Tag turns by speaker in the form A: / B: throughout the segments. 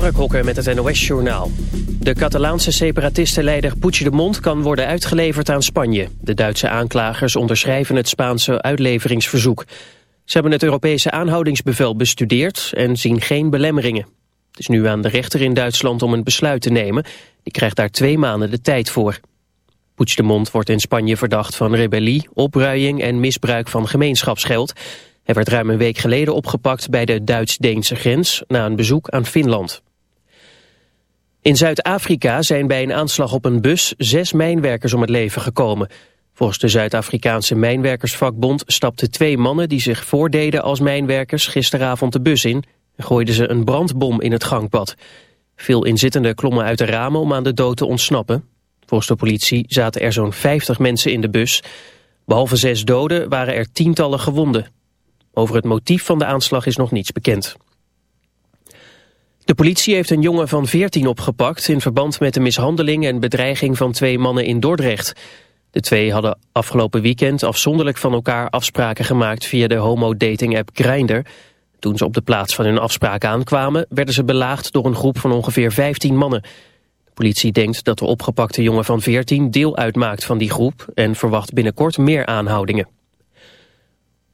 A: Mark Hokker met het NOS-journaal. De Catalaanse separatistenleider Puigdemont kan worden uitgeleverd aan Spanje. De Duitse aanklagers onderschrijven het Spaanse uitleveringsverzoek. Ze hebben het Europese aanhoudingsbevel bestudeerd en zien geen belemmeringen. Het is nu aan de rechter in Duitsland om een besluit te nemen. Die krijgt daar twee maanden de tijd voor. Puigdemont wordt in Spanje verdacht van rebellie, opruiing en misbruik van gemeenschapsgeld... Hij werd ruim een week geleden opgepakt bij de Duits-Deense grens na een bezoek aan Finland. In Zuid-Afrika zijn bij een aanslag op een bus zes mijnwerkers om het leven gekomen. Volgens de Zuid-Afrikaanse mijnwerkersvakbond stapten twee mannen die zich voordeden als mijnwerkers gisteravond de bus in en gooiden ze een brandbom in het gangpad. Veel inzittenden klommen uit de ramen om aan de dood te ontsnappen. Volgens de politie zaten er zo'n 50 mensen in de bus. Behalve zes doden waren er tientallen gewonden. Over het motief van de aanslag is nog niets bekend. De politie heeft een jongen van 14 opgepakt... in verband met de mishandeling en bedreiging van twee mannen in Dordrecht. De twee hadden afgelopen weekend afzonderlijk van elkaar afspraken gemaakt... via de homo-dating-app Grindr. Toen ze op de plaats van hun afspraak aankwamen... werden ze belaagd door een groep van ongeveer 15 mannen. De politie denkt dat de opgepakte jongen van 14 deel uitmaakt van die groep... en verwacht binnenkort meer aanhoudingen.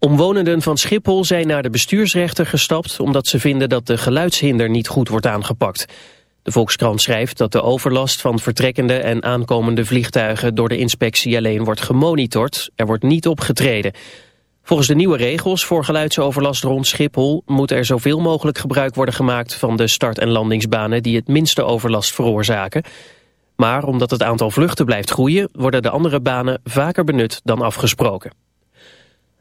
A: Omwonenden van Schiphol zijn naar de bestuursrechter gestapt... omdat ze vinden dat de geluidshinder niet goed wordt aangepakt. De Volkskrant schrijft dat de overlast van vertrekkende en aankomende vliegtuigen... door de inspectie alleen wordt gemonitord. Er wordt niet opgetreden. Volgens de nieuwe regels voor geluidsoverlast rond Schiphol... moet er zoveel mogelijk gebruik worden gemaakt van de start- en landingsbanen... die het minste overlast veroorzaken. Maar omdat het aantal vluchten blijft groeien... worden de andere banen vaker benut dan afgesproken.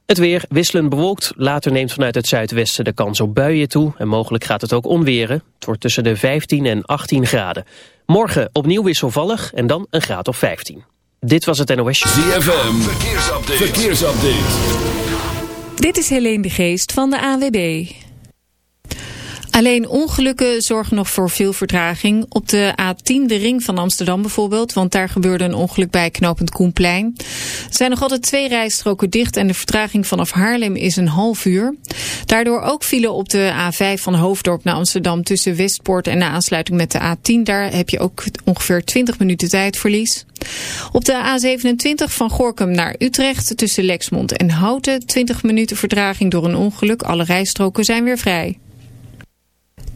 A: Het weer wisselend bewolkt. Later neemt vanuit het zuidwesten de kans op buien toe. En mogelijk gaat het ook onweren. Het wordt tussen de 15 en 18 graden. Morgen opnieuw wisselvallig en dan een graad of 15. Dit was het NOS.
B: ZFM. Verkeersupdate. Verkeersupdate.
C: Dit is Helene de Geest van de AWB. Alleen ongelukken zorgen nog voor veel vertraging. Op de A10, de ring van Amsterdam bijvoorbeeld, want daar gebeurde een ongeluk bij knooppunt Koenplein. Er zijn nog altijd twee rijstroken dicht en de vertraging vanaf Haarlem is een half uur. Daardoor ook vielen op de A5 van Hoofddorp naar Amsterdam tussen Westpoort en de aansluiting met de A10. Daar heb je ook ongeveer 20 minuten tijdverlies. Op de A27 van Gorkum naar Utrecht tussen Lexmond en Houten 20 minuten vertraging door een ongeluk. Alle rijstroken zijn weer vrij.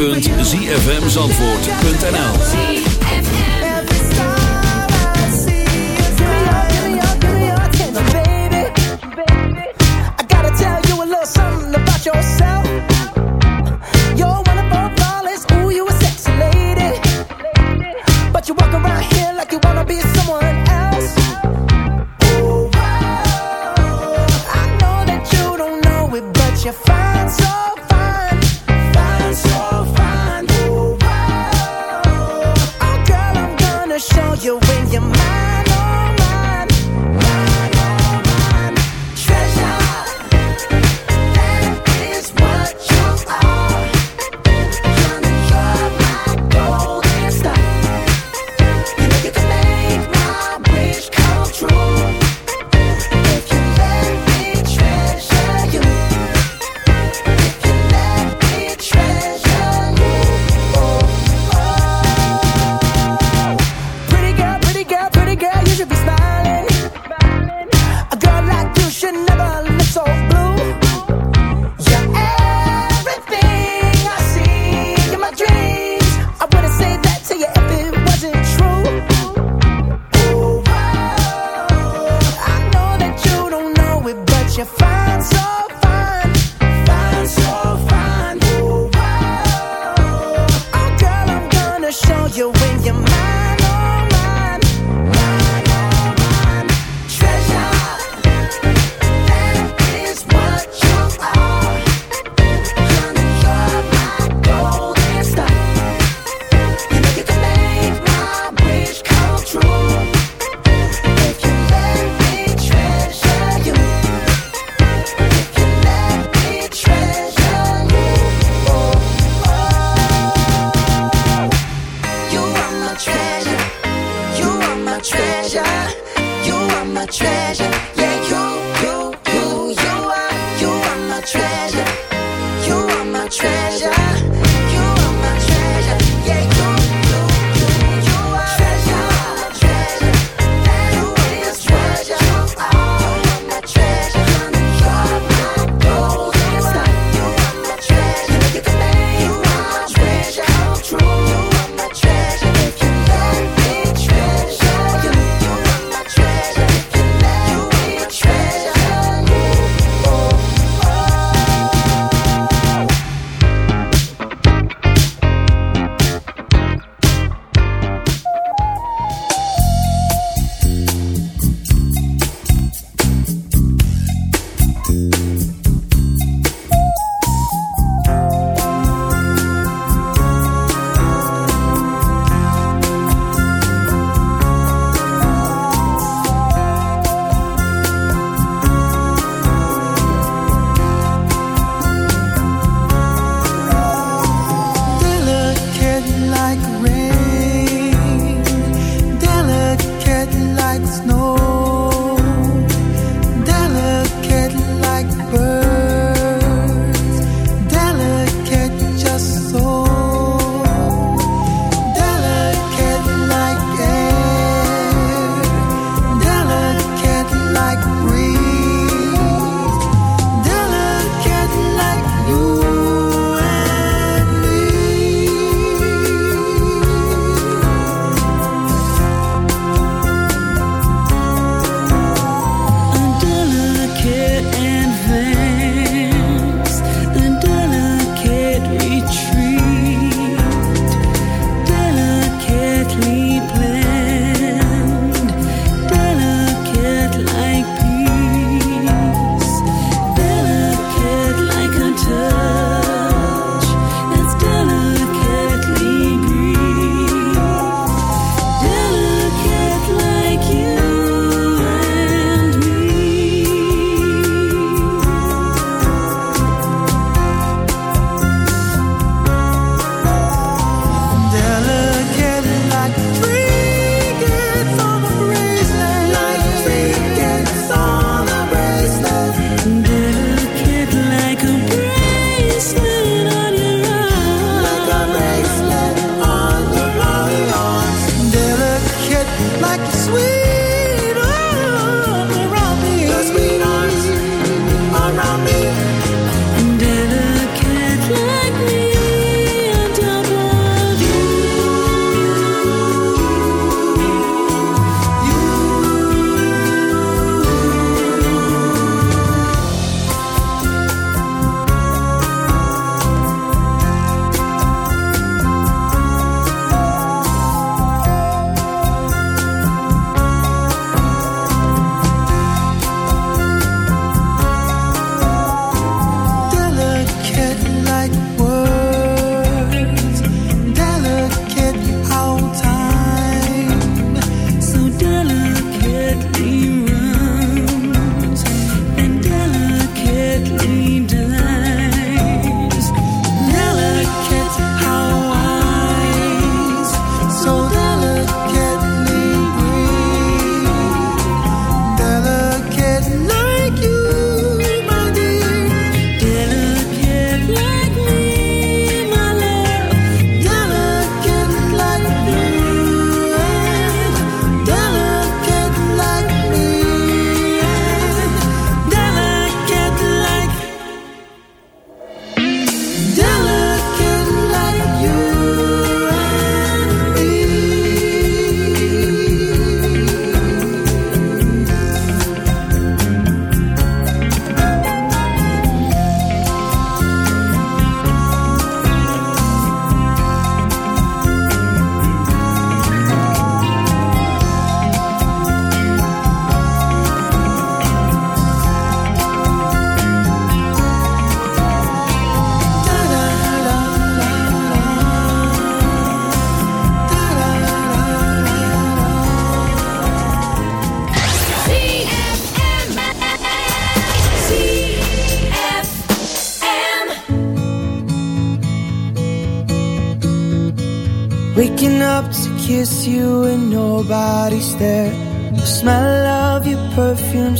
D: www.zfmzandvoort.nl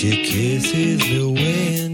E: She kisses the wind.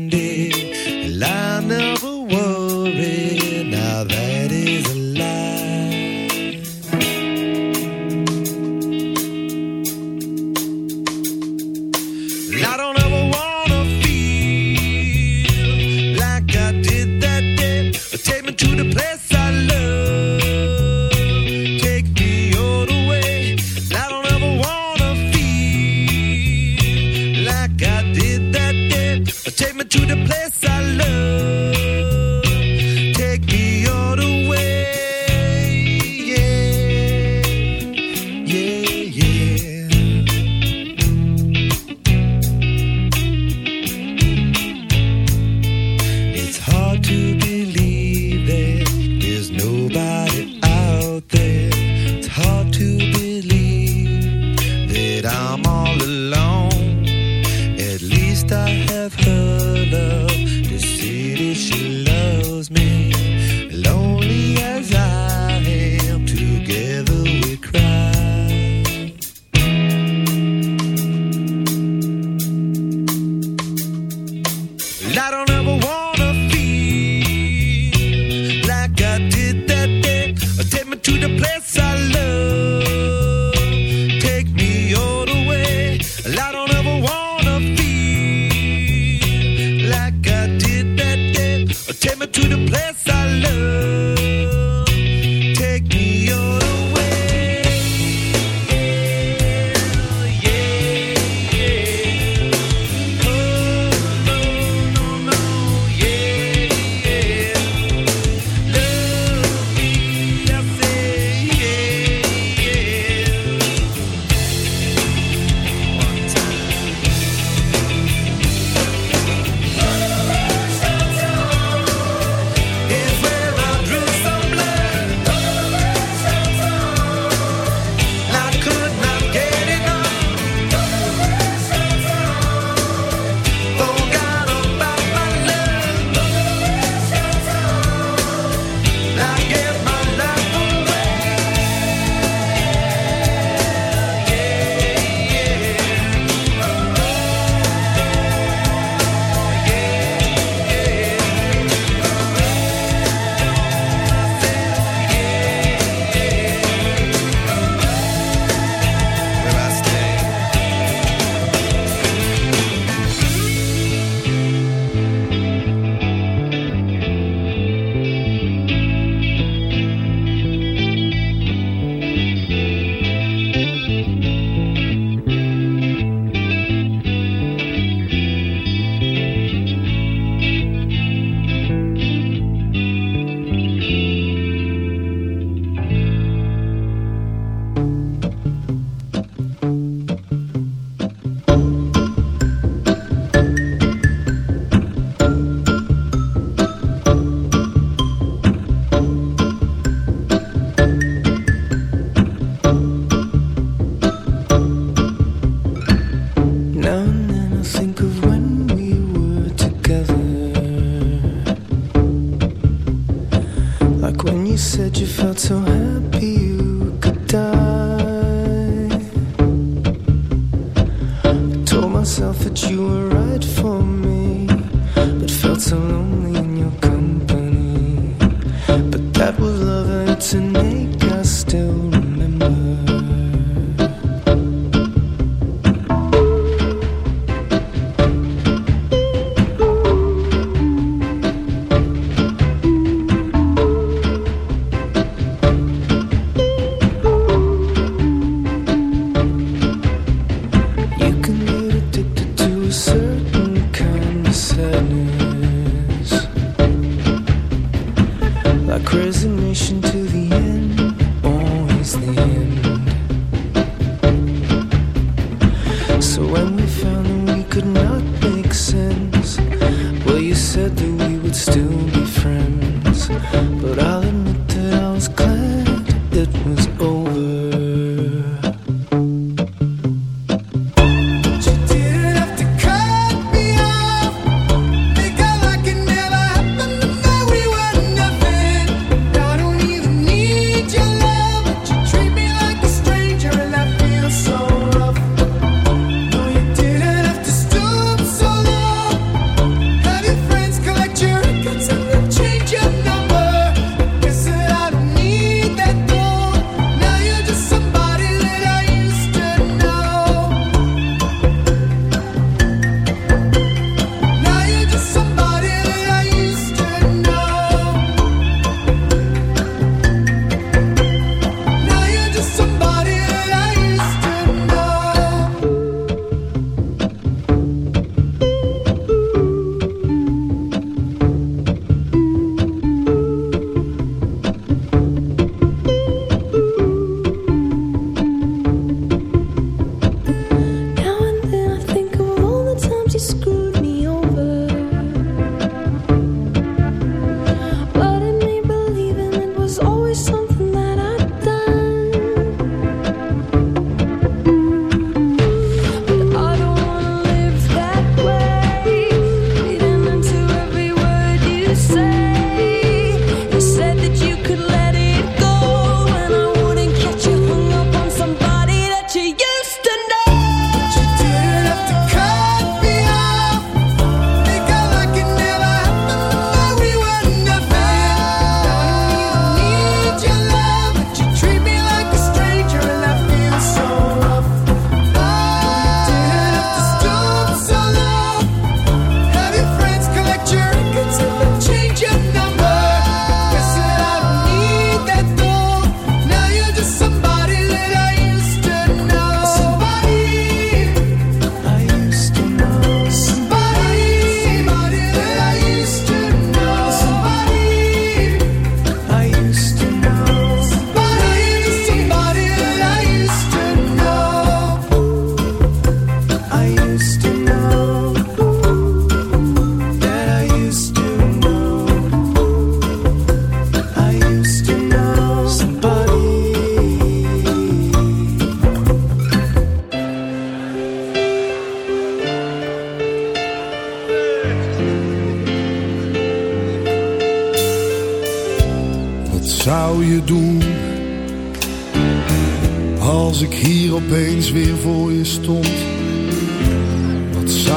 E: myself that you were right for me, but felt so lonely.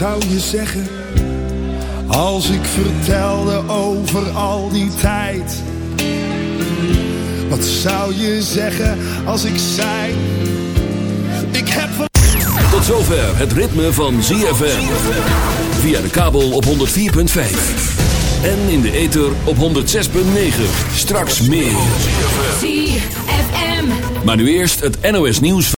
F: Zou je zeggen als ik vertelde over al die tijd? Wat zou je zeggen als ik zei: Ik heb van.
B: Tot zover het ritme van ZFM. Via de kabel op 104.5. En in de ether op 106.9. Straks meer.
G: ZFM.
B: Maar nu eerst het NOS nieuws.